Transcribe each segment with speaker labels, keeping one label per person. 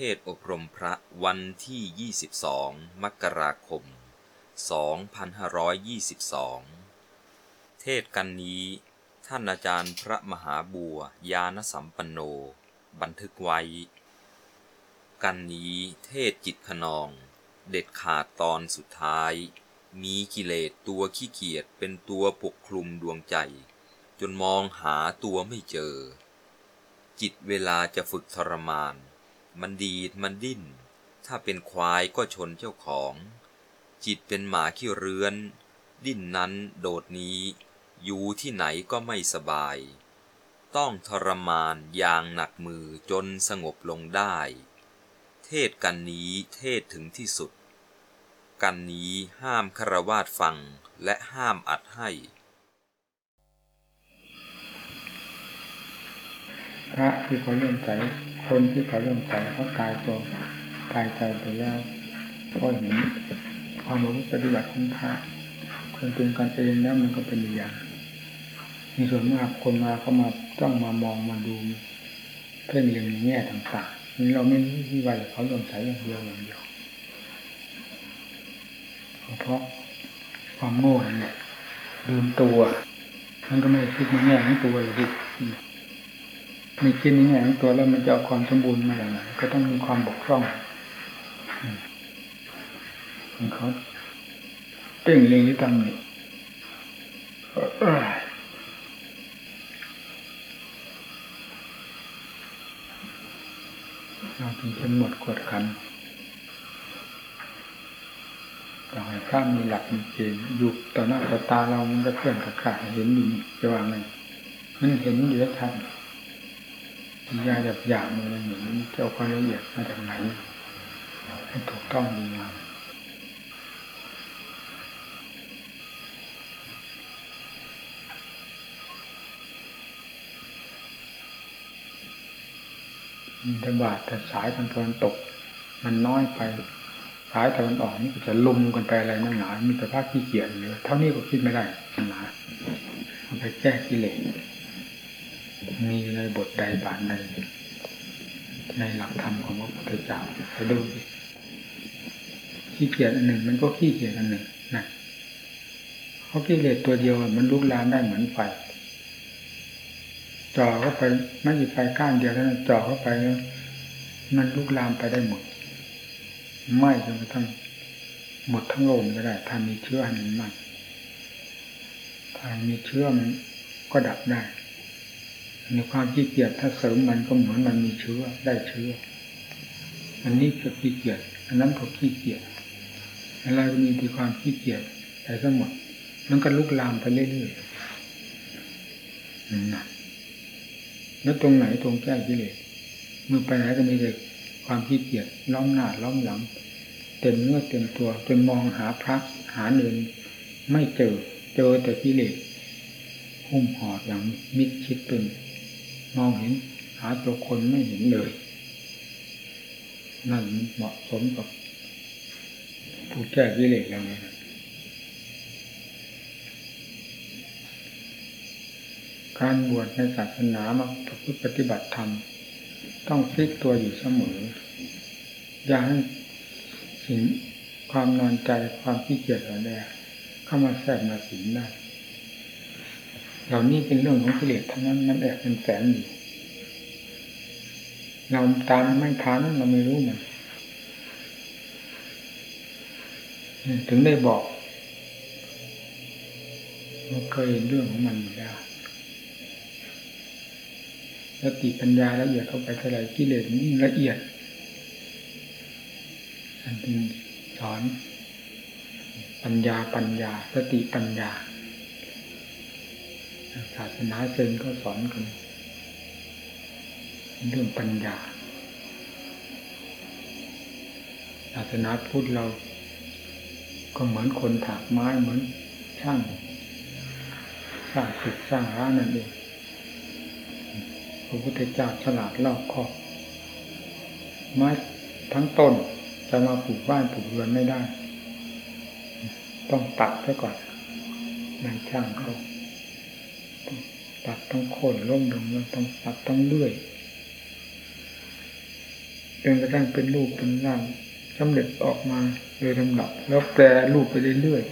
Speaker 1: เทศอบรมพระวันที่ 22 มกราคม 2522 เทศกันนี้ ท่านอาจารย์พระมหาบัวยานสัมปันโน บันทึกไว้ กันนี้เทศจิตขนอง เด็ดขาดตอนสุดท้าย มีกิเลสตัวขี้เกียจเป็นตัวปกคลุมดวงใจ จนมองหาตัวไม่เจอ จิตเวลาจะฝึกทรมาน มันดีดมันดิ้น ถ้าเป็นควายก็ชนเจ้าของ จิตเป็นหมาขี้เรือน ดิ้นนั้นโดดนี้ อยู่ที่ไหนก็ไม่สบาย ต้องทรมานอย่างหนักมือจนสงบลงได้ เทศกันนี้เทศถึงที่สุด กันนี้ห้ามคารวาสฟังและห้ามอัดให้
Speaker 2: พระที่เขาเลื่อมใส คนที่เขาเลื่มใสเขาตายตัวตายใจไปแล้วก็เห็นความรู้ปฏิบัติของพระคนเป็นกันเองแล้วมันก็เป็นอย่างมีส่วนมากคนมาเขามาต้องมามองมาดู เพ่งเล็งในแง่ต่างๆนี่เราไม่รู้ที่ว่าเขาเลื่มใส่อย่างเดียวอย่างเดียวเพราะความโง่เนั่นแหละลืมตัว มันก็ไม่คิดในแง่ของตัวเลยดิ มีคิดในแง่ของตัวแล้วมันจะเอาความสมบูรณ์มาอย่างไรก็ต้องมีความบกพร่องมันเขาเต่งเล็งที่ตั้งนี่เราถึงจะหมดกดขันต่อให้พระมีหลักมีเกณฑ์อยู่ต่อหน้าต่อตาเรามันก็เคลื่อนกับขาเห็นอยู่นี่จะวางไงมันเห็นอยู่แล้วทัน ยาหยาบหยาบอะไรอย่างนี้เจ้าความละเอียดมาจากไหนให้ถูกต้องดีงามแต่บาทแต่สายทางตะวันตก มันน้อยไป สายตะวันออกนี่ก็จะลุมกันไปอะไรนั่นหนามีแต่ภาคขี้เกียจเลยเท่านี้ก็คิดไม่ได้หนาเอาไปแก้กิเลส มีในบทใดบาทใดในหลักธรรมของพระพุทธเจ้าไปดูขี้เกียจอันหนึ่ง มันก็ขี้เกียจอันหนึ่งนะเพราะกิเลสตัวเดียวมันลุกลามได้เหมือนไฟจ่อเข้าไปไม่ใช่ไฟก้านเดียวเท่านั้นจ่อเข้าไปแล้วมันลุกลามไปได้หมดไหม้จนกระทั่งหมดทั้งโลกก็ได้ ถ้ามีเชื้ออันนั้นไหมถ้ามีเชื้อมันก็ดับได้ ในความขี้เกียจถ้าเสริมมันก็เหมือนมันมีเชื้อได้เชื้อ อันนี้ก็ขี้เกียจอันนั้นก็ขี้เกียจอะไรก็มีที่ความขี้เกียจแต่ทั้งหมด มันก็ลุกลามไปเรื่อยๆนั่นแล้วตรงไหนตรงแก้กิเลสเมื่อไปไหนก็มีแต่ความขี้เกียจล้อมหน้าล้อมหลังเต็มเนื้อเต็มตัวจนมองหาพระหาเนินไม่เจอ เจอแต่กิเลสหุ้มห่ออย่างมิดชิดตึง มองเห็นหาตัวคนไม่เห็นเลย นั่นเหมาะสมกับผู้แก้กิเลสแล้วเนี่ยการบวชในศาสนามาประพฤติปฏิบัติธรรม ต้องฟิกตัวอยู่เสมอ อย่าให้สิ่งความนอนใจความขี้เกียจอะไรเข้ามาแทรกมาสิงได้ เหล่านี้เป็นเรื่องของกิเลสทั้งนั้นมันแอบเป็นแฝงอยู่เราตามไม่ทันเราไม่รู้มันถึงได้บอกเราเคยเห็นเรื่องของมันอยู่แล้วสติปัญญาละเอียดเข้าไปเท่าไรกิเลสยิ่งละเอียด อันเป็นสอนปัญญาปัญญา สติปัญญา ศาสนาเซนก็สอนกันเรื่องปัญญาศาสนาพุทธเรา ก็เหมือนคนถากไม้เหมือนช่างสร้างตึกสร้างร้านนั่นเองพระพุทธเจ้าฉลาดรอบคอบไม้ทั้งต้นจะมาปลูกบ้านปลูกเรือนไม่ได้ ต้องตัดซะก่อนนายช่างเขา ตัดต้องโค่นล้มลงต้องตัดต้องเลื่อยจนกระทั่งเป็นรูปเป็นร่างสำเร็จออกมาโดยลำดับแล้วแปรรูปไปเรื่อย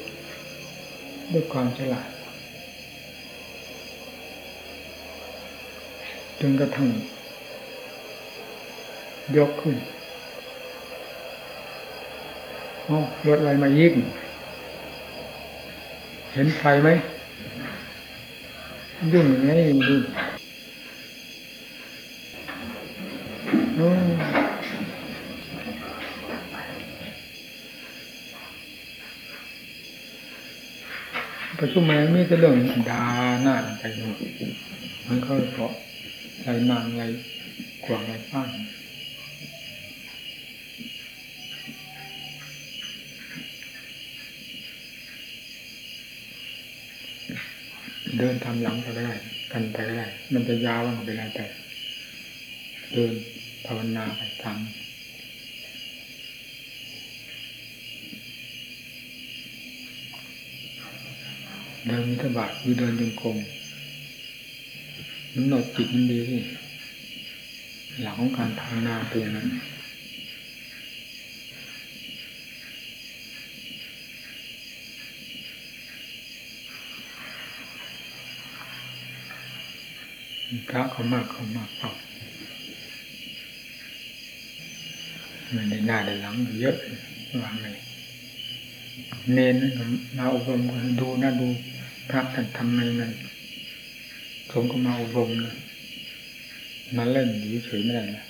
Speaker 2: ๆด้วยความฉลาดจนกระทั่งยกขึ้นอ๋อรถอะไรมายิกเห็นไฟไหม ยุ่งไงดูโอ้ประชุมมามีแต่เรื่องดาหน้าไปหมดมันเขาเพราะไรนางไรกวางไรฟ้าน เดินทำหลังไปก็ได้กันไปก็ได้มันจะยาวมันเป็นไรแต่เดินภาวนาไปทำเดินมิถบาทคือเดินจงกรมมันหนดจิตมันดีที่หลังของการภาวนาเป็นอย่างนั้นพ ระเขามากเขามากเอามันในหน้าในหลังเยอะวางเลยเน้นมาอบรมกันดูนะดูพระท่านทำไมมันผมก็มาอบรมนะมาเล่นอยู่เฉยไม่ได้นะ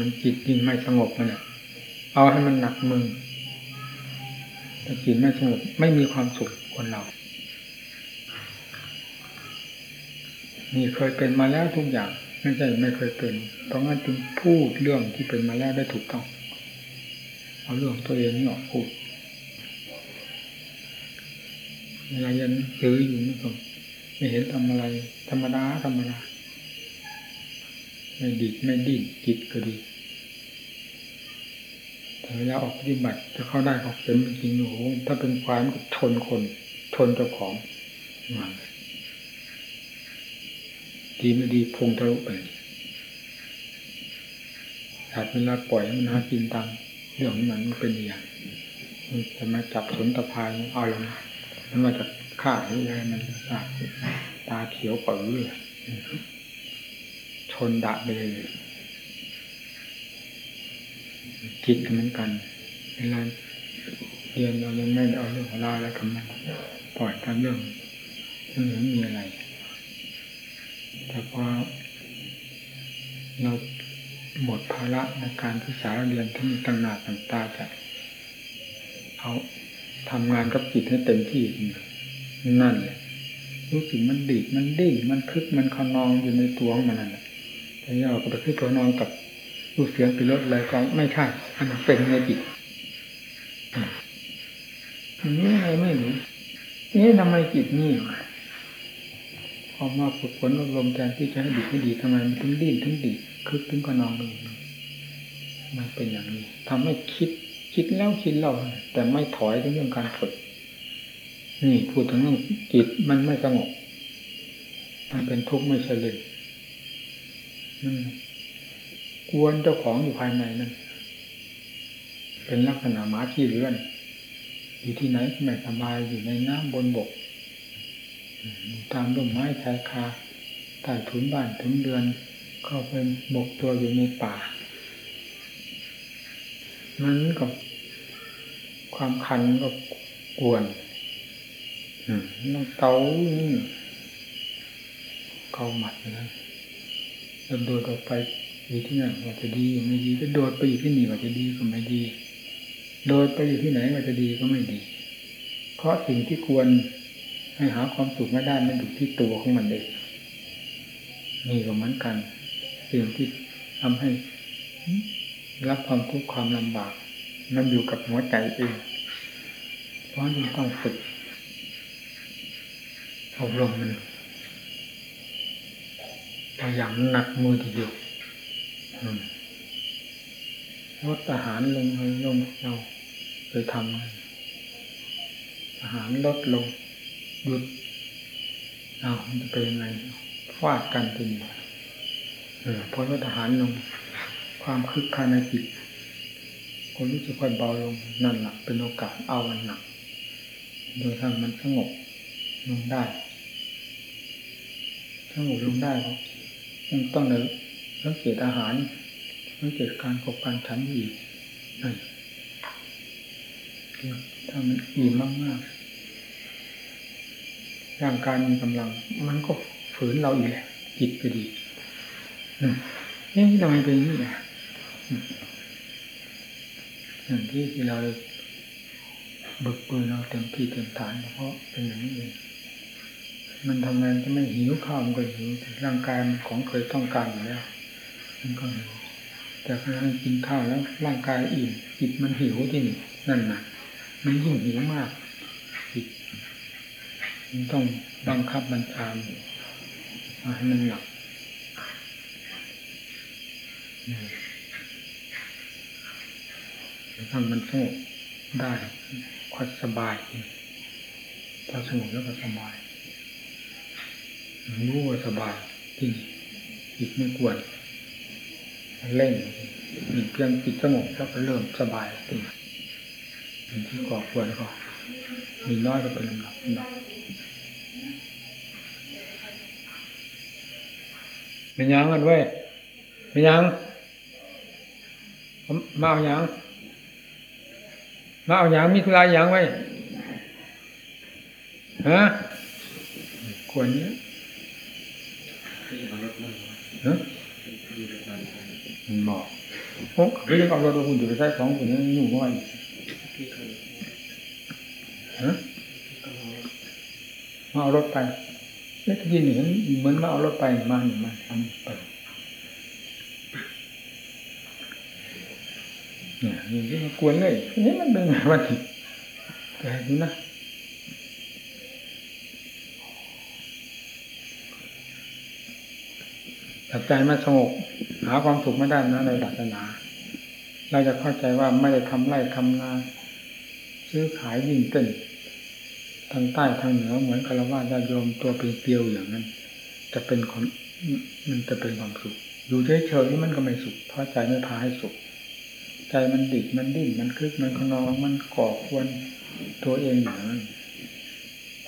Speaker 2: มันจิตยิ่งไม่สงบมันเนี่ยเอาให้มันหนักมือถ้าจิตไม่สงบไม่มีความสุขคนเรานี่เคยเป็นมาแล้วทุกอย่างไม่ใช่ไม่เคยเป็น เพราะงั้นจึงพูดเรื่องที่เป็นมาแล้วได้ถูกต้อง เอาเรื่องตัวเองนี่ออกพูดเวลายนหนังสืออยู่นี่ก็ไม่เห็นทำอะไร ธรรมดาธรรมดาไม่ดิดไม่ดิ้นจิตก็ดี เวลาออกปฏิบัติจะเข้าได้เขาเข็มจริงโอ้โหถ้าเป็นควายมันก็ชนคนชนเจ้าของมันดีไม่ดีพงทะลุไปถัดเวลาปล่อยมันหากินตามเรื่องของมันมันเป็นอย่างมันจะมาจับสนตะพายเอาแล้วนะมันมาจะฆ่าหรืออะไรมันตาตาเขียวปื้อชนดะไปเลย จิตเหมือนกันเวลาเรียนเรายังไม่เอาเรื่องของเราแล้วกับมันปล่อยตามเรื่องเรื่องนั้นมีอะไร แต่พอเราหมดภาระในการศึกษาเรียนที่มีตั้งหน้าตั้งตาจะเอาทำงานกับจิตให้เต็มที่นั่นแหละรู้สึกมันดีดมันดิ้นมันคึกมันขนองอยู่ในตัวของมันนั่นแหละแต่เราก็ไปคึกขนองกับ รูปเสียงปิรสอะไรก็ไม่ใช่อันเป็นในจิตนี่อะไรไม่รู้นี่ทำไมจิตนี่พอมาฝึกฝนอบรมแทนที่จะให้ดีให้ดีทำไมมันถึงดิ้นถึงดีคึกถึงขนองไปอย่างนี้มันเป็นอย่างนี้ทำให้คิด คิดแล้วคิดเล่าแต่ไม่ถอยในเรื่องการฝึกนี่พูดถึงเรื่องจิตมันไม่สงบมันเป็นทุกข์ไม่เฉลี่ยมัน กวนเจ้าของอยู่ภายในนั่นเป็นลักษณะหมาขี้เลื่อน อยู่ที่ไหนไม่สบายอยู่ในน้ำบนบกตามต้นไม้ชายคาใต้ถุนบ้านถุนเดือน เข้าไปบกตัวอยู่ในป่า มันกับความคันก็กวนต้องเตานี่เกาหมัดนะแล้วโดดออกไป อยู่ที่นั่นว่าจะดีก็ไม่ดีก็โดดไปอยู่ที่นี่ว่าจะดีก็ไม่ดี โดดไปอยู่ที่ไหนว่าจะดีก็ไม่ดี เพราะสิ่งที่ควรให้หาความสุขไม่ได้มันอยู่ที่ตัวของมันเองนี่ก็เหมือนกัน สิ่งที่ทำให้รับความทุกข์ความลำบากมันอยู่กับหัวใจเองเพราะจึงต้องฝึกอบรมมันอย่างหนักมือทีเดียวอืม ลดอาหารลงเลยลงเราเคยทำเลยอาหารลดลงหยุดเอามันจะเป็นยังไงฟาดกันทีนี้เออพอลดอาหารลง ความคึกคันในจิตคนรู้สึกค่อยเบาลงนั่นแหละเป็นโอกาสเอามันหนัก โดยทำมันสงบลงได้สงบลงได้เพราะมันต้องเลย สังเกตอาหารสังเกตการกบการฉันอีกนั่นถ้ามันอิ่มมากๆร่างกายมีกำลัง มันก็ฝืนเราอีกแหละจิตก็ดีนี่ทำไมเป็นอย่างนี้อะอย่างที่ที่เราบึกปืนเราเต็มที่เต็มฐานเพราะเป็นอย่างนี้เองมันทำงานจะไม่หิวข้าวมันก็หิวร่างกายมันของเคยต้องการอยู่แล้ว มันก็หิวแต่พอมันกินข้าวแล้วร่างกายอิ่มจิตมันหิวที่นี่นั่นนะมันยิ่งหิวมากจิตมันต้องบังคับบัญชามาให้มันหลับทำมันสงบได้ค่อยสบายพอสงบแล้วก็สบายรู้ว่าสบายที่นี่จิตไม่กวน เล่นมีเพียงจิตสงบแล้วก็เริ่มสบายที่นี่ที่ก่อควรก็ มีน้อยก็เป็นลำดับลำดับเป็นยังกันเว้ยเป็นยังมาเอายังมาเอาอย่างมีธุระอย่างไว้ฮะควรเนี้ยฮะ บอกโอ้เขายังเอารถคุณอยู่ไปใช้สองคนนี้อยู่ว่าฮะมาเอารถไปแล้วทีนี้เหมือนมาเอารถไปมาหนึ่งมาทำไปเนี่ยอย่างนี้มากวนเลยนี่มันเป็นไงวะทีแต่ดูนะ ถ้าใจไมันสงบหาความสุขไม่ได้นะในศาสนา เราจะเข้าใจว่าไม่ได้ทำไร่ทำนาซื้อขายวิ่งเต้นทางใต้ทางเหนือเหมือนกระว่าญาโยมตัวเป็นเกลียวอย่างนั้น จะเป็นคนมันจะเป็นความสุข อยู่เฉยๆนี่มันก็ไม่สุขเพราะใจไม่พาให้สุข ใจมันดิบมันดิ้นมันคึกมันขนองมันก่อควรตัวเองอย่างนั้น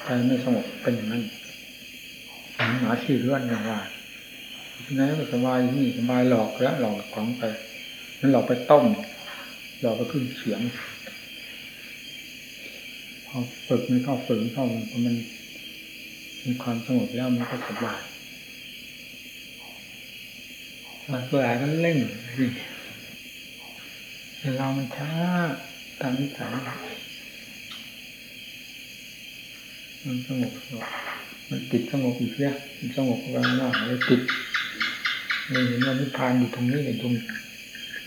Speaker 2: ใจไม่สงบเป็นอย่างนั้นหาที่เลื่อนอย่างว่า ที่ไหนก็สบายนี่สบายหลอกแล้วหลอกของไปนั่นหลอกไปต้มหลอกไปขึ้นเสียงพอฝึกมันเข้าฝึกเข้ามันมันมีความสงบแล้วมันก็สบายมันตัวอะไรก็เร่งนี่เรามันช้าตามนิสัยมันสงบมันติดสงบอีกแล้วมันสงบกลางหน้าเลยติด เลยเห็นว่านิพพานอยู่ตรงนี้เลยตรง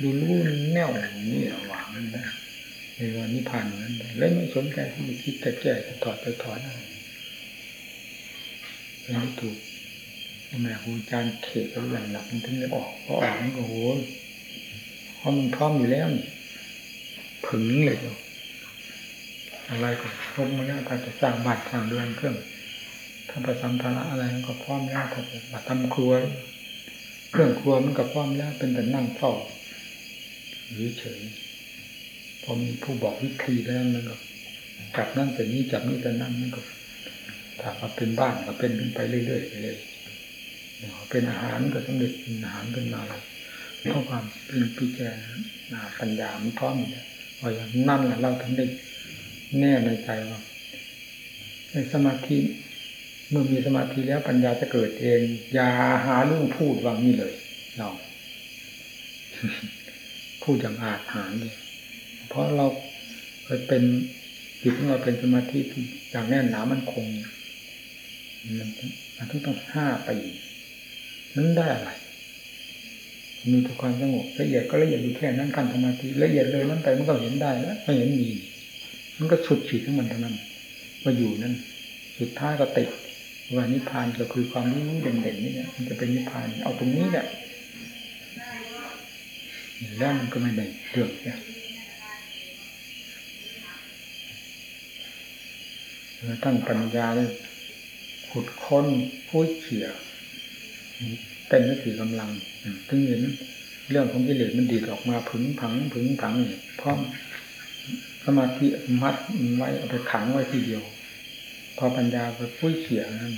Speaker 2: ดูรู้แน่วนี่หวังนั่นนะเลยว่านิพพานนั้นเลยไม่สนใจที่คิดแต่แก้แต่ถอดไปถอนอะไรไม่ถูกแม่ครูอาจารย์เขตก็อย่างหลักมันถึงจะออกเพราะออกมันก็โหเพราะมันพร้อมอยู่แล้วนี่ผึ่งเลยอะไรก็พร้อมาแล้วถ้าจะสร้างบ้านสร้างเรือนเครื่องถ้าประสัมภาระอะไรก็พร้อมแล้วถ้าจะทำครัว เครื่องครัวมันก็พร้อมแล้วเป็นแต่นั่งเฝ้าหรือเฉยพอมีผู้บอกวิธีแล้วมันก็จับนั่นแต่นี้จับนี่แต่นั่นมันก็ถ้ามาเป็นบ้านก็เป็นขึ้นไปเรื่อยๆไปเลยเป็นอาหารก็สำเร็จเป็นอาหารขึ้นมาเลยเพราะความเป็นพิจารณาปัญญามันพร้อมอยู่แล้วพออย่างนั่นแหละเราถึงได้แน่ในใจว่าในสมาธิ มื่อมีสมาธิแล้วปัญญาจะเกิดเอง อย่าหาเรื่องพูดวางนี่เลย เราพูดอย่างอาจหารเลยเพราะเราเคยเป็นจิตของเราเป็นสมาธิอย่างแน่นหนามันคงมันมันต้องต้องห้าปีนั้นได้อะไรมีทุกความสงบละเอียดก็ละเอียดอยู่แค่นั้นการสมาธิละเอียดเลยนั้นไปมันก็เห็นได้แล้วไม่เห็นมี มันก็สุดขีดของมันเท่านั้นมาอยู่นั่นสุดท้ายก็ติด ว่านิพพานก็คือความรู้เด่นๆนี่แหละมันจะเป็นนิพพานเอาตรงนี้แหละแล้วมันก็ไม่ได้เรื่องเนี่ยตั้งปัญญาเลยขุดค้นพูดเขี่ยเป็นนักถือกำลังถึงเห็นเรื่องของกิเลสมันดีดออกมาผึงผังผึงผังเนี่ยพร้อมสมาธิมัดไว้เอาไปขังไว้ทีเดียว พอปัญญาไปพูดเขี่ยนั้น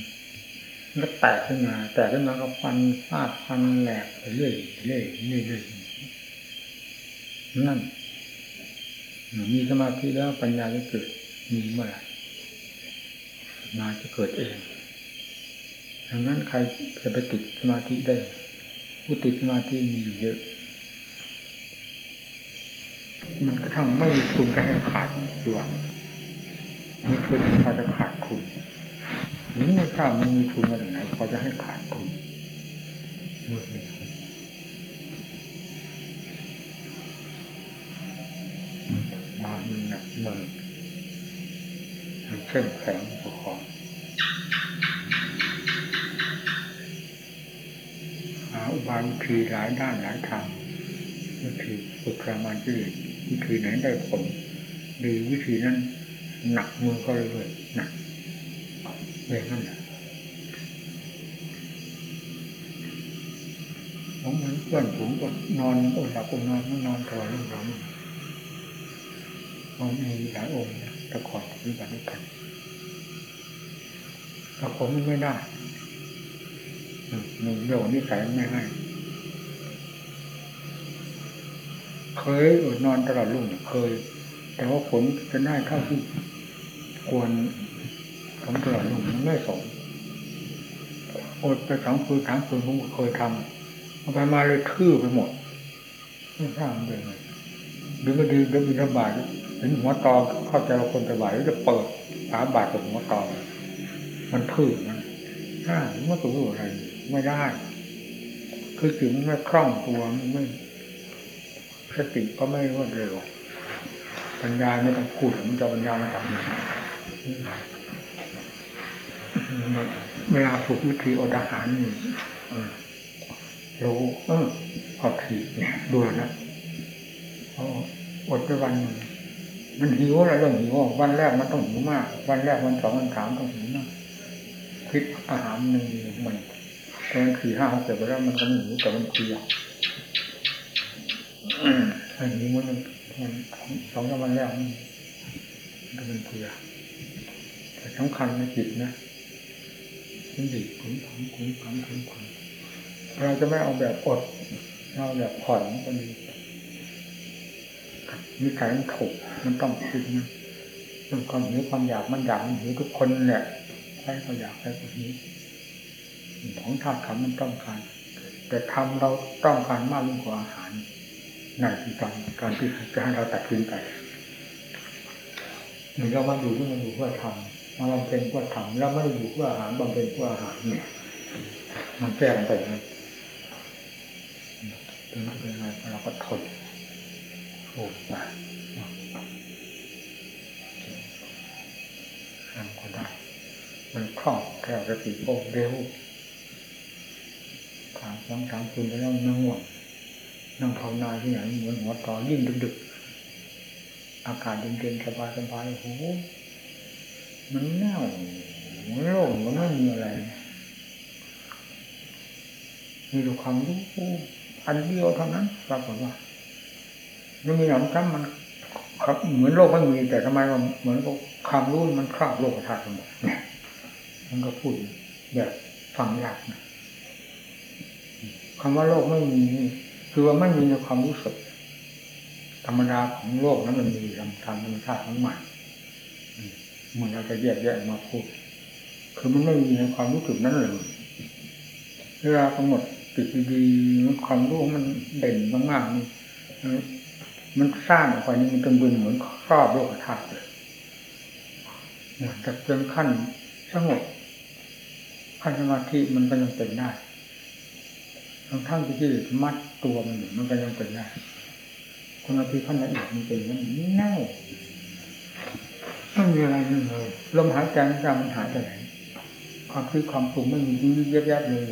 Speaker 2: มันก็แตกขึ้นมา แตกขึ้นมาก็ฟันฟาดฟันแหลกไปเรื่อยเรื่อยเรื่อยเรื่อยนั่น มีสมาธิแล้วปัญญาจะเกิด มีเมื่อไหร่มาจะเกิดเองดังนั้นใครจะไปติดสมาธิได้ ผู้ติดสมาธิมีอยู่เยอะ มันกระทั่งไม่มีทุนก็ให้ขาดตัว มีทุนพอจะขาดทุนนี่ไม่ทราบมันมีทุนมาจากไหนพอจะให้ขาดทุนมืดเลยมาหนักมือมันเข้มแข็งปกครองหาอุบายวิธีหลายด้านหลายทางวิธีฝึกประมาณที่วิธีไหนได้ผลหรือวิธีนั้น หนักมือก็เลยๆหนักเรื่องนั้นแหละผมเหมือนเพื่อนผมก็นอนอดหลับอดนอนไม่นอนถอยลงหลังมันมีหลายองค์นะตะขอดปฏิบัติด้วยกันแต่ผมไม่ได้หนึ่งโยนิสัยไม่ให้เคยอดนอนตลอดรุ่งเคย แต่ว่าผลจะได้เท่าที่ ควรผมตลอดรุ่มันไม่สมอดไปสองคืนสามคืนผมเคยทำเอาไปมาเลยทื่อไปหมดไม่ทราบเป็นไงดึงก็ดึงดึงบินบาทเห็นหัวตอเข้าใจว่าคนไปบ่ายแล้วจะเปิดฝาบาทกับหัวตอมันทื่อมันถ้ามันตัวอะไร ไม่ได้ คือถึงไม่คล่องตัวมันไม่สติก็ไม่รวดเร็วปัญญาไม่ต้องพูดมันจะปัญญามาจากไหน เวลาฝึกวิธีอดอาหารนี่รู้เออพอถีเนี่ยดูนะอดไปวันหนึ่งมันหิวอะไรเรื่องหิววันแรกมันต้องหิวมาก วันแรกวันสองวันสามต้องหิวมากคิดอาหารหนึ่งมันตอนสี่ห้าหกเสร็จไปแล้วมันก็ไม่หิวแต่มันเพลียอันนี้มันมันสองวันแรกมันก็เป็นเพลียแต่ สำคัญในจิตนะมันดีขุนผังขุนผังขุนผังเราจะไม่เอาแบบอดเราแบบผ่อนก็ดีนิสัยมันถูกมันต้องคิดนะเรื่องความหิวความอยากมันอยากมันหิวทุกคนแหละใครก็อยากใครก็หิวของธาตุขันมันต้องการ แต่ทำเราต้องการมากยิ่งกว่าอาหารนั่นคือการการที่จะให้เราตัดสินใจหรือเรามาอยู่ที่มันอยู่เพื่อทำ มาบำเพ็ญเพื่อทำแล้วไม่ได้อยู่เพื่ออาหารบำเพ็ญเพื่ออาหารเนี่ยมันแก้กันไปนะถึงเป็นไงเราก็ทนโอ้ตาทำก็ได้ มันคล่องแคล่วสติโอ้เร็วถามสองสามคืนไปแล้วนั่งง่วงนั่งภาวนาที่ไหนเหมือนหัวต่อยิ่งดึกๆอากาศเย็นๆสบายๆโอ้โห มันเน่าโล่งมันไม่มีอะไร มีแต่ความรู้อันเดียวเท่านั้นปรากฏว่าไม่มีหนำซ้ำมันเหมือนโลกไม่มีแต่ทำไมมันเหมือนกับความรู้มันครอบโลกธาตุหมดเนี่ยมันก็พูดแบบฟังยากนะคำว่าโลกไม่มีคือว่าไม่มีในความรู้สึก ธรรมดาของโลกนั้นมันมีทำทางธรรมชาติของมัน เมือนเราจะแยกแยกมาพูด คือมันไม่มีในความรู้สึกนั้นเลยเวลากำหนดติดดีๆความรู้มันเด่นมากๆนี่มันสร้างออกไปนี่มันเป็นบึนเหมือนครอบโลกธาตุเลยแต่เพียงขั้นสงบขั้นสมาธิมันก็ยังเป็นได้ทั้งทั้งที่มัดตัวมันมันก็ยังเป็นได้สมาธิขั้นละเอียดมันเป็นมันแน่ ไม่มีอะไรเลยลมหายใจมันจะมันหายไปไหนความคิดความปรุงไม่มีเยอะแยะเลย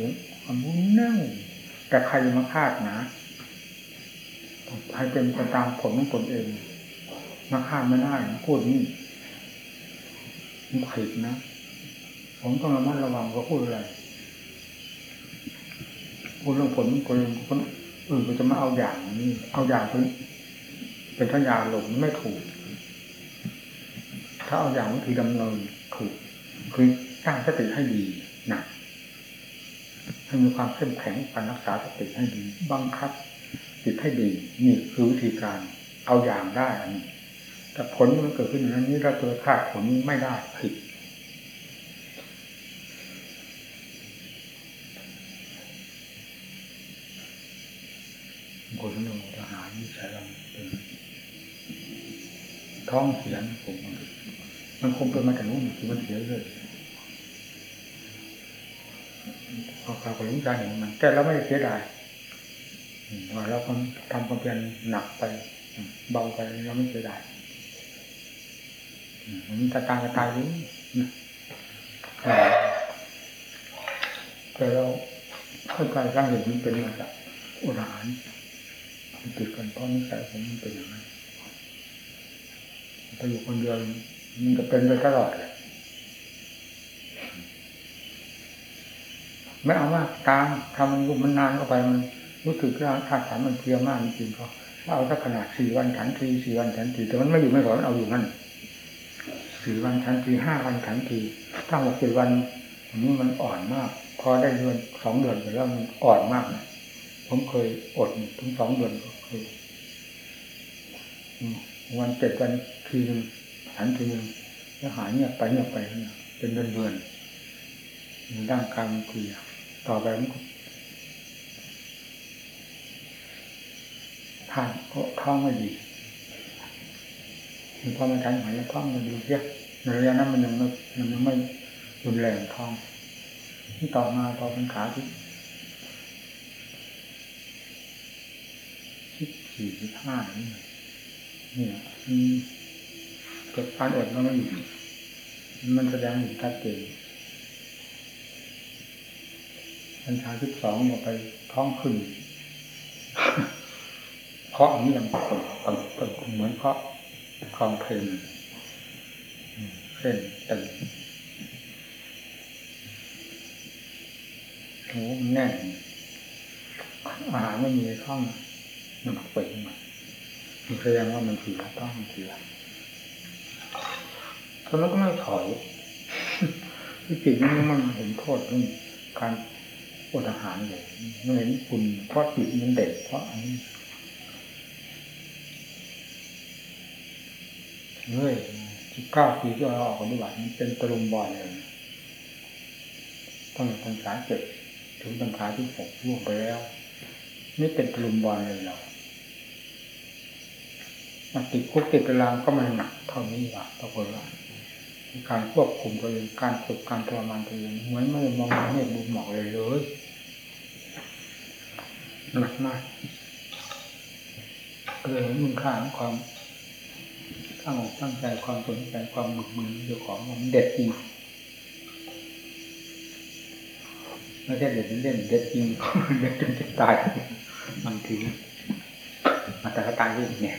Speaker 2: ความรู้เน่าแต่ใครมาคาดนะให้เป็นไปตามผลของตนเอง มาคาดไม่ได้พูดนี่มันผิดนะ ผมต้องระมัดระวังว่าพูดอะไรพูดเรื่องผลคนคนอื่นก็จะมาเอาอย่างนี้ เอาอย่างเป็นเป็นทัญญาลมไม่ถูก ถ้าเอาอย่างวิธีดำเนินถูกคือตั้งสติให้ดีนะให้มีความเข้มแข็งการรักษาสติให้ดีบังคับจิตให้ดีนี่คือวิธีการเอาอย่างได้อันนี้แต่ผลมันเกิดขึ้นอย่างนี้เราตัวคาดผลไม่ได้ผิดคนนึ่งทหารนี่ใช้เราเป็นท้องเสียงผมมัน มันคงเป็นมาจากนู้นคือมันเสียเลยพอข่าวของลุงชายเห็นมัน แต่เราไม่ได้เสียดายว่าเราทำความเพียรหนักไป เบาไปเราไม่เสียดายมันจะตายก็ตายเลยแต่เราเข้าใจร่างเห็นมันเป็นมาจากอุราหารมันติดกันเพราะนิสัยผมมันเป็นอย่างนั้นถ้าอยู่คนเดียว มันจะเป็นไปตลอดเลยไม่เอาว่าตามทำมันรุมันนานเข้าไปมันรู้สึกว่าธาตุขันมันเพียมากจริงๆเพราเอาถ้าขนาดสี่วันขันทีสี่วันขันทีแต่มันไม่อยู่ไม่ถอมันเอาอยู่นั่นสี่วันขันทีห้าวันขันทีถ้าหกสิบวันอันนี้มันอ่อนมาก พอได้เดือนสองเดือนไปแล้วมันอ่อนมากนะผมเคยอดถึงสองเดือนก็เคยวันเจ็ดวันทีนึง ขันทีนึงแล้วหายเงียบไปเงียบไปเนี่ยเป็นเดือนเดือนร่างกายมันเพลียต่อไปมันท่านท้องไม่ดีมันพอมันทันหายท้องมันดีเยอะในระยะนั้นมันยังไม่มันยังไม่รุนแรงท้องที่ต่อมาต่อเป็นขาที่ที่สี่ที่ห้านี่เนี่ย เกิดการอดมันไม่อยู่มันแสดงอยู่ชัดเจนปัญชาที่สองมาไปท้องขึ้นเพราะอันนี้ยังตึงเหมือนเพราะคลองเพลนเส้นตึงโอ้แน่นอาหารไม่มีในท้องมันเปิดมามันแสดงว่ามันเสียต้องเสีย ตอนนั้นก็ไม่ถอยที่จริงมันเห็นโทษเรื่องการอดอาหารเลยมันเห็นคุณเพราะจิตมันเด็ดเพราะอันนี้เฮ้ยสิบเก้าปีที่เราออกปฏิบัติมันเป็นตะลุมบอลเลยตั้งแต่พรรษาเจ็ดถึงพรรษาที่หกล่วงไปแล้ว นี่เป็นตะลุมบอลเลยเรามาติดคุกติดตารางก็มันหนักเท่านี้ว่ะปรากฏว่า การควบคุมตัวเองการฝึกการทรมานตัวเองเหมือนไม่มองเห็นบุญหมอกเลยเลยหนักมากเลยมึงค่าของความตั้งอกตั้งใจความสนใจความบึกบืนเรื่องของมันเด็ดจริงไม่ใช่เด็ดเล่นเด็ดจริงเด็ดจนจะตายบางทีมาแต่ก็ตายด้วยเนี่ย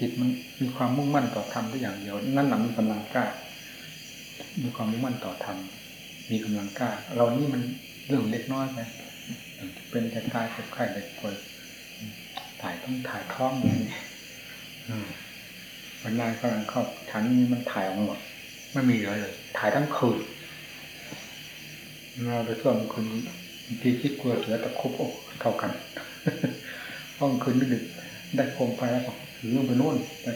Speaker 2: จิตมันมีความมุ่งมั่นต่อธรรมได้อย่างเดียว นั่นแหละมีกำลังกล้า มีความมุ่งมั่นต่อธรรมมีกำลังกล้า เรานี่มันเรื่องเล็กน้อยไปเป็นแต่ตายเจ็บไข้เด็กป่วยถ่ายต้องถ่ายท้องอย่างนี้วันนานกำลังเข้าชั้นนี้มันถ่ายออกหมดไม่มีเลยเลย ถ่ายทั้งคืนเราไปช่วงคืนทีคิดกลัวเสือตะคุบอกเท่ากันห้องคืนดึกได้โคมไฟแล้วก็ ถือไปโน่นไป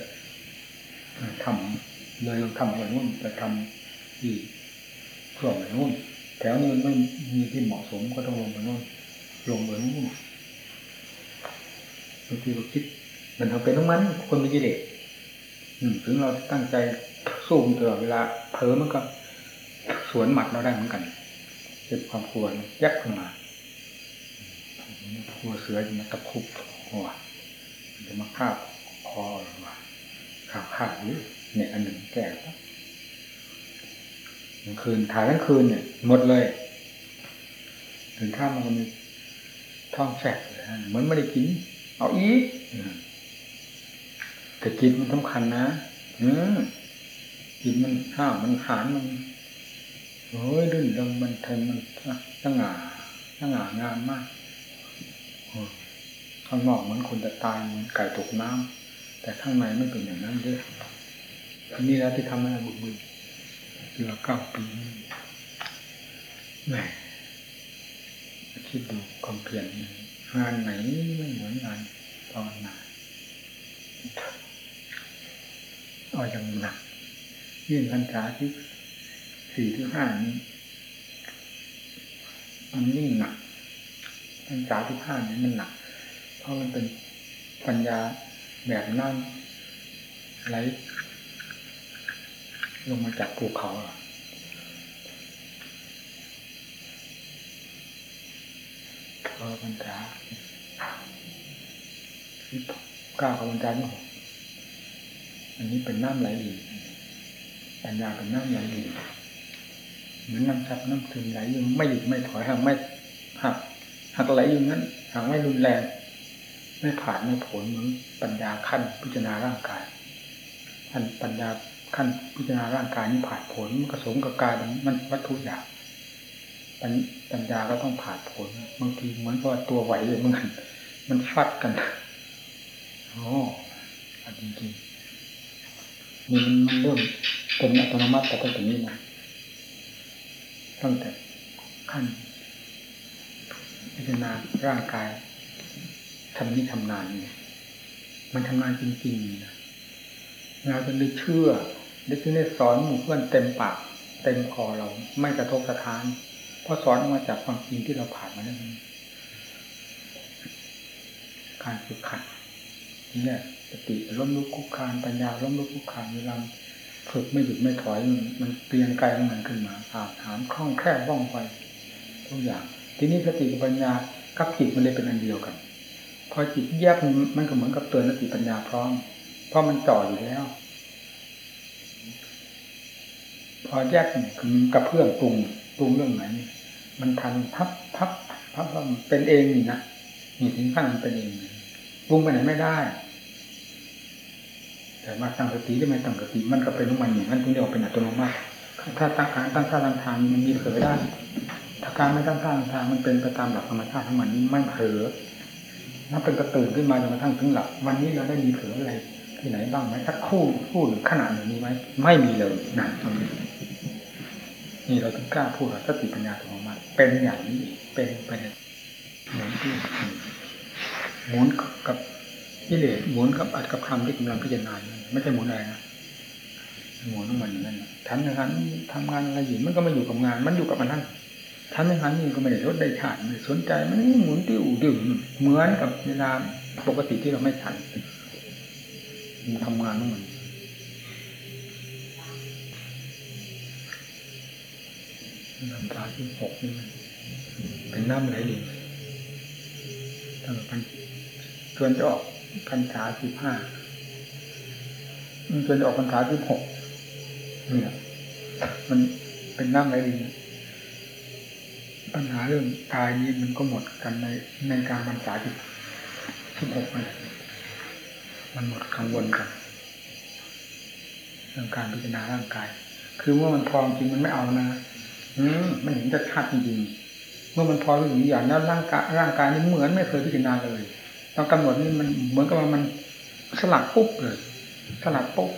Speaker 2: ทำเลยทำไปโน่นไปทำที่ช่วงไปโน่นแถวนี้มันไม่มีที่เหมาะสมก็ต้องลงไปโน่นลงไปโน่นบางทีเราคิด มันทำเป็นต้องมันคนมีกิเลสถึงเราตั้งใจสู้ตลอดเวลาเผลอมันก็สวนหมัดเราได้เหมือนกันเกิดความกลัวยัดเข้ามากลัวเสือจะมาตะคุบหัวจะมาคาบ อมาขาบขาบหรือเนี่ยอันหนึ่งแก่แล้วกลางคืนถ่ายทั้งคืนเนี่ย หมดเลย ถึงข้ามมันก็มีท้องแสบเลยฮะเหมือนไม่ได้กิน เอาอีกแต่จิตมันสำคัญนะอืมจิตมันห้าวมันขานมันโอ้ยดื้นเริงมันเทนมันสง่าสง่างามมากข้างนอกเหมือนคนจะตายเหมือนไก่ตกน้ำ แต่ข้างในไม่เป็นอย่างนั้นเด้ออันนี้แล้วที่ทำให้บุกบึนเกือเก้าปีแหมคิดดูความเพียรงานไหนไม่เหมือนงานภาวนาเอาอย่างหนักยื่นพรรษาที่สี่ที่ห้านี้มันยิ่งหนักพรรษาที่ห้านี้มันหนัก เพราะมันเป็นปัญญา แบบนั่งไหลลงมาจากภูเขาพอพรรษาที่ก้ากับพรรษาที่หกอันนี้เป็นน้ำไหลดีปัญญาเป็นน้ำไหลดีเหมือนน้ำซับน้ำซึมไหลอยู่ไม่หยุดไม่ถอยหักไม่หักหักไหลอยู่นั้นหักไม่รุนแรง ไม่ผ่านไม่ผลเหมือนปัญญาขั้นพิจารณาร่างกายขั้นปัญญาขั้นพิจารณาร่างกายนี่ผ่านผลมันกระสมกับกายมันวัตถุอย่างปัญญาก็ต้องผ่านผลบางทีเหมือนกับตัวไหวเลยมันมันฟัดกันโอ้จริงๆนี่มันเริ่มเป็นอัตโนมัติแต่ตั้งแต่นี้นะตั้งแต่ขั้นพิจารณาร่างกาย ทำนี่ทำนานเนี่ยมันทำงานจริงๆนะเราจะได้เชื่อได้ที่ได้สอนหมู่เพื่อนเต็มปากเต็มคอเราไม่กระทบกระทาน เพราะสอนมาจากความจริงที่เราผ่านมาแล้วการฝึกขัดนี่แหละสติล้มลุกคุกคานปัญญาล้มลุกคุกคานเวลาฝึกไม่หยุดไม่ถอยมันเปลี่ยนกายของมันขึ้นมาอาถามคล่องแคล่วว่องไวทุกอย่าง ทีนี้สติกับปัญญากับจิตมันเลยเป็นอันเดียวกัน พอจิตแยกมันก็เหมือนกับเตือนสติปัญญาพร้อม เพราะมันจ่ออยู่แล้ว พอแยกเนี่ยกับเพื่อนปรุงปรุงเรื่องไหน มันทันพับพับพับว่าเป็นเองนี่นะมีถึงขั้นมันเป็นเองปรุงไปไหนไม่ได้ แต่มาตั้งสติได้ไหมตั้งสติมันก็เป็นของมันอย่างนั้นถึงเรียกว่าเป็นอัตโนมัติถ้าตั้งการตั้งท่าตั้งทางมันมีเผลอได้ถ้าการไม่ตั้งท่าตั้งทางมันเป็นไปตามหลักธรรมชาติของมันไม่เผลอ นับเป็นกระตื่นขึ้นมาจนกระทั่งถึงหลักวันนี้เราได้มีเผลออะไรที่ไหนบ้างไหมสักคู่คู่หรือขนาดหนึ่งมีไหมไม่มีเลยนะตรงนี้นี่เราถึงกล้าพูดว่าสติปัญญาของมันเป็นอย่างนี้เป็นไปเหมือนที่หมุนกับกิเลสหมุนกับอัดกับคำที่กำลังพิจารณาไม่ใช่หมุนอะไรนะหมุนของมันอย่างนั้นทำอย่างนั้นทำงานอะไรอยู่มันก็ไม่อยู่กับงาน มันอยู่กับมันนั่น ทำอย่างนั้นนี่ก็ไม่ได้ลดได้ขาดไม่สนใจมันหมุนติ้วดิ้วเหมือนกับเวลาปกติที่เราไม่ทันมันทำงานของมันน้ำตาที่หกนี่มันเป็นน้ำไหลหลิตั้งแต่ส่วนจะออกพรรษาสิบห้ามันส่วนจะออกพรรษาสิบหกเนี่ยมันเป็นน้ำไหลหลิ ปัญหาเรื่องกายนี้มันก็หมดกันในในการพรรษาที่สิบหกมันมันหมดกังวลกันเรื่องการพิจารณาร่างกาย คือเมื่อมันพอจริงมันไม่เอานะอืมมันเห็นจะชัดจริงๆเมื่อมันพอรู้อย่างอย่างนั้นร่างกายร่างกายนี้เหมือนไม่เคยพิจารณาเลยตอนกำหนดนี่มันเหมือนกับว่ามันสลัดปุ๊บเลยสลัดปุ๊บ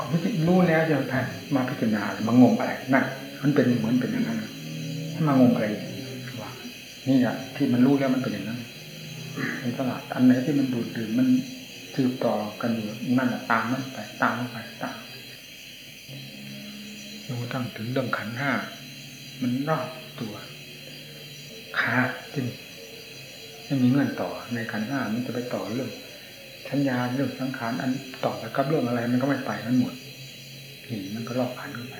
Speaker 2: ของพิจิรู้แล้วจะแทนมาพิจารณามางงอะไรนั่นมันเป็นเหมือนเป็นอย่างนั้น มางงอะไรว่านี่แหละที่มันรู้แล้วมันเป็นอย่างนั้นเป็นสลัดอันไหนที่มันดูดดื่มมันสืบต่อกันอยู่นั่นแหละตามนั่นไปตามมันไปตามจนกระทั่งถึงเรื่องขันห้ามันรอบตัวขาดจริงไม่มีเงื่อนต่อในขันห้ามันจะไปต่อเรื่องชัญญาเรื่องสังขารอันต่อไปกับเรื่องอะไรมันก็ไม่ไปมันหมดนี่มันก็รอบขันเข้าไป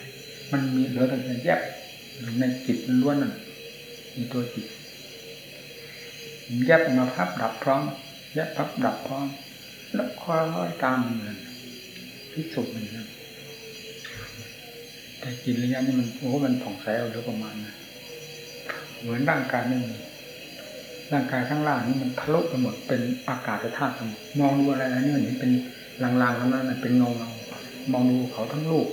Speaker 2: มันมีเหลือแต่แยก ในจิตล้วนนั่นมีตัวจิตแยกมาพับดับพร้อมแยกพับดับพร้อม แล้วคอยตามเหมือนพิสูจน์มันนะแต่กินระยะนี้มันโอ้มันผ่องใสเอาเยอะประมาณนะเหมือนร่างกายไม่มีร่างกายข้างล่างนี่มันทะลุไปหมดเป็นอากาศธาตุทั้งหมดมองดูอะไรนะเนี่ยนี่เป็นลางๆทั้งนั้นเป็นเงาเงามองดูเขาทั้งลูก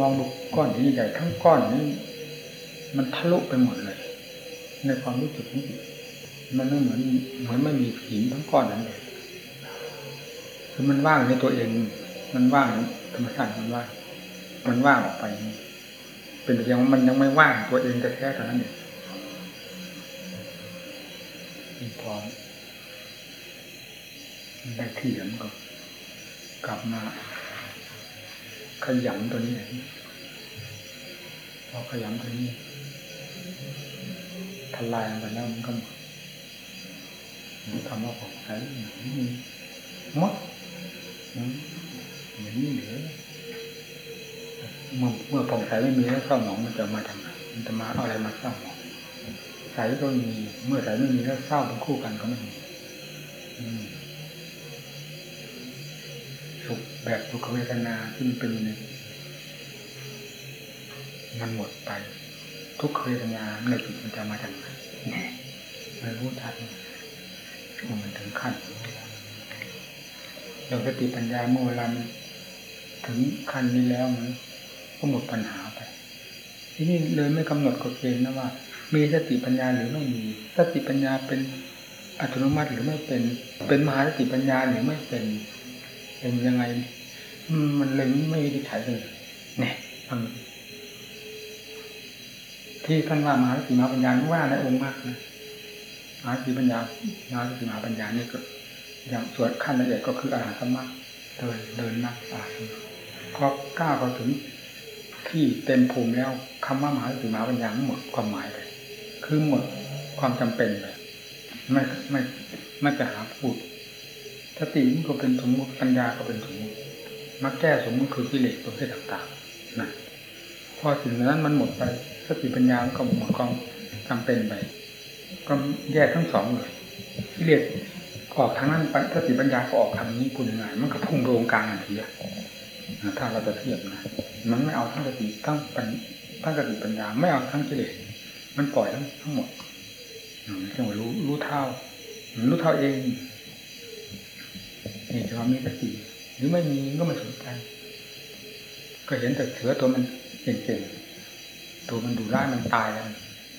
Speaker 2: มองดูก้อนใหญ่ทั้งก้อนนี่ มันทะลุไปหมดเลย ในความรู้สึกนี้มันไม่เหมือนเหมือนไม่มีหินทั้งก้อนนั้นเลยคือมันว่างในตัวเอง มันว่างธรรมชาติมันว่างมันว่างออกไป เป็นแต่ยังมันยังไม่ว่างตัวเองแต่แท้เท่านั้นเองพอได้ที่แล้วก็ กลับมาขยำตัวนี้พอขยำตัวนี้ ลายไปแล้วมันก็หมดคำว่าของใช้หมดอย่างนี้เหลือเมื่อเมื่อผ่องใสไม่มีแล้วเศร้าหมองมันจะมาทำไมมันจะมาเอาอะไรมาเศร้าหมองใสก็มีเมื่อใสไม่มีแล้วเศร้าเป็นคู่กันก็ไม่มีสุขแบบทุกขเวทนาที่มันเป็นในมันหมดไป ทุกขเวทนาในจิตมันจะมาจากไหนมันรู้ชัดมันถึงขั้นเราสติปัญญาเมื่อเวลาถึงขั้นนี้แล้วมันก็หมดปัญหาไป ที่นี่เลยไม่กำหนดกฎเกณฑ์นะว่า มีสติปัญญาหรือไม่มี สติปัญญาเป็นอัตโนมัติหรือไม่เป็น เป็นมหาสติปัญญาหรือไม่เป็น เป็นยังไง มันเลยไม่ได้ใช้เลยเนี่ย ที่ท่านว่ามหาสติมหาปัญญาว่าในองค์มากนะมหาสติปัญญามหาสติมหาปัญญานี่ก็อย่างส่วนขั้นละเอียดก็คืออาหารสมะเดินเดินนักป่าพอก้าวไปถึงที่เต็มภูมิแล้วคำว่ามหาสติมหาปัญญาหมดความหมายเลยคือหมดความจำเป็นเลยไม่ไม่ไม่ไปหาพูดสติมันก็เป็นสมมติปัญญาก็เป็นสมมติมาแก้สมมติคือกิเลสประเภทต่างๆ พอสิ่งนั้นมันหมดไปสติปัญญาก็หมดความจำเป็นไปก็แยกทั้งสองเลยกิเลสออกทางนั้นสติปัญญาก็ออกทางนี้คุณยังไงมันก็พุ่งโรงกลางทันทีถ้าเราจะเทียบนะมันไม่เอาทั้งสติทั้งปัญทั้งสติปัญญาไม่เอาทั้งกิเลสมันปล่อยทั้งทั้งหมดจังหวะรู้รู้เท่ารู้เท่าเองนี่จะว่ามีสติหรือไม่มีก็ไม่สนใจก็เห็นแต่เสือตัวมัน เก่งๆตัวมันดูร้ายมันตายแล้ว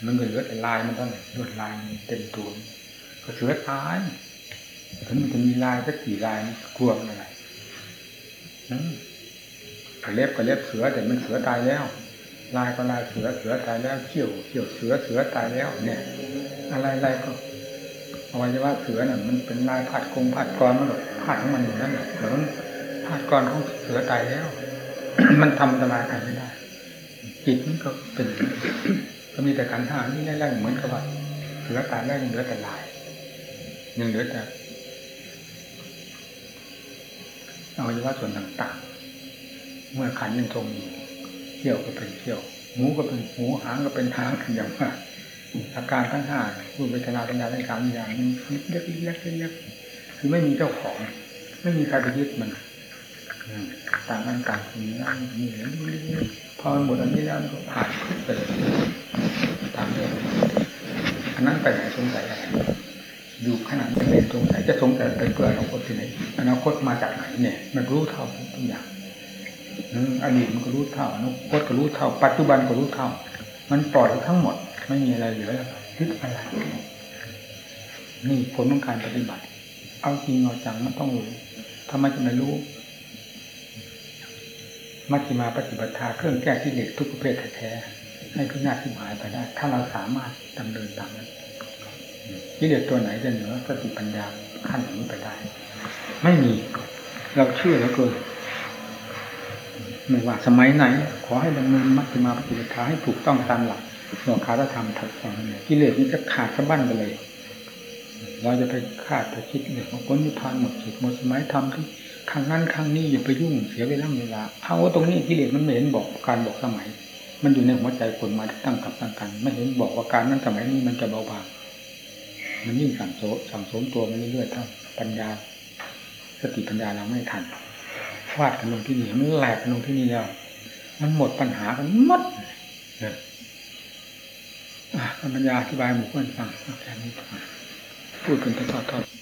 Speaker 2: มันเหลือแต่ลายมันเท่านั้นลวดลายเต็มตัวก็เสือตายถึงมันจะมีลายสักกี่ลายกลัวมันอะไรกระเล็บกระเล็บเสือแต่มันเสือตายแล้ว ลายก็ลายเสือเสือตายแล้วเขี้ยวเขี้ยวเสือเสือตายแล้ว เนี่ย อะไรอะไรก็อวัยวะเสือน่ะมันเป็นลายผัดกงผัดกรมันหรอกผัดของมันอยู่นั่นแหละแต่มันผัดกรของเสือตายแล้ว มันทำอันตรายใครไม่ได้ จิตมันก็เป็นก็มีแต่ขันธ์ห้านี่แรกๆเหมือนกับว่าเสือตายแล้วยังเหลือแต่ลายยังเหลือแต่อวัยวะส่วนต่างๆ เมื่อขันยังทรงอยู่เขี้ยวก็เป็นเขี้ยว หูก็เป็นหูหางก็เป็นหางอย่างว่าอาการทั้งห้าพูดเวทนาปัญญาทั้งสามอย่างมันเล็กเล็กเล็กคือไม่มีเจ้าของ ไม่มีใครไปยึดมัน ต่างกันต่างมีนั่นมีเหลือพอมันหมดอันนี้แล้วก็ผ่านไปตามเรื่องอันนั้นไปไหนสงสัยอะไรอยู่ขนาดไม่เป็นสงสัยจะสงสัยไปเพื่ออนาคตที่ไหนอนาคตมาจากไหนเนี่ย มันรู้เท่าทุกอย่างอดีตมันก็รู้เท่าอนาคตก็รู้เท่า ปัจจุบันก็รู้เท่า มันปล่อยทั้งหมด ไม่มีอะไรเหลือคิดอะไรนี่ผลของการปฏิบัติ เอาจริงเอาจังมันต้องรู้ทำไมจะไม่รู้ มัชฌิมาปฏิบัติาเครื่องแก้ที่เด็กทุกประเภทแท้ๆให้พิจารณาที่หายไปได้ ถ้าเราสามารถดำเนินตามนั้นกิเลสตัวไหนจะเหนือสติปัญญาขั้นนี้ไปได้ ไม่มี เราเชื่อแล้วเกินไม่ว่าสมัยไหน ขอให้ดำเนินมัชฌิมาปฏิปทาให้ถูกต้องตามหลักโลคาธรรมถัดฟังเนี่ยกิเลสนี้จะขาดสะบั้นไปเลย เราจะไปคาดไปคิดเรื่องของคนนิพพานหมดจิตหมดสมัยทำที่ ข้งนั้นข้งนี้อย่าไปยุ่งเสียเวลาเวลาเอาว่าตรงนี้กิเลสมันไม่เห็นบอกการบอกสมัย มันอยู่ในหัวใจคนมาตั้งกับตั้งกัน ไม่เห็นบอกว่าการนั้นสมัยนี้มันจะเบาบางมันยิ่งสั่งโสสั่งสมตัวมันเรื่อยๆถ้าปัญญา สติปัญญาเราไม่ทันฟาดกันลงที่นี่มันแหลกกันลงที่นี่แล้วมันหมดปัญหากันหมดเนี่ยอะปัญญาอธิบายหมู่เพื่อนฟังแค่นี้ก่อพูดเป็นทอดๆ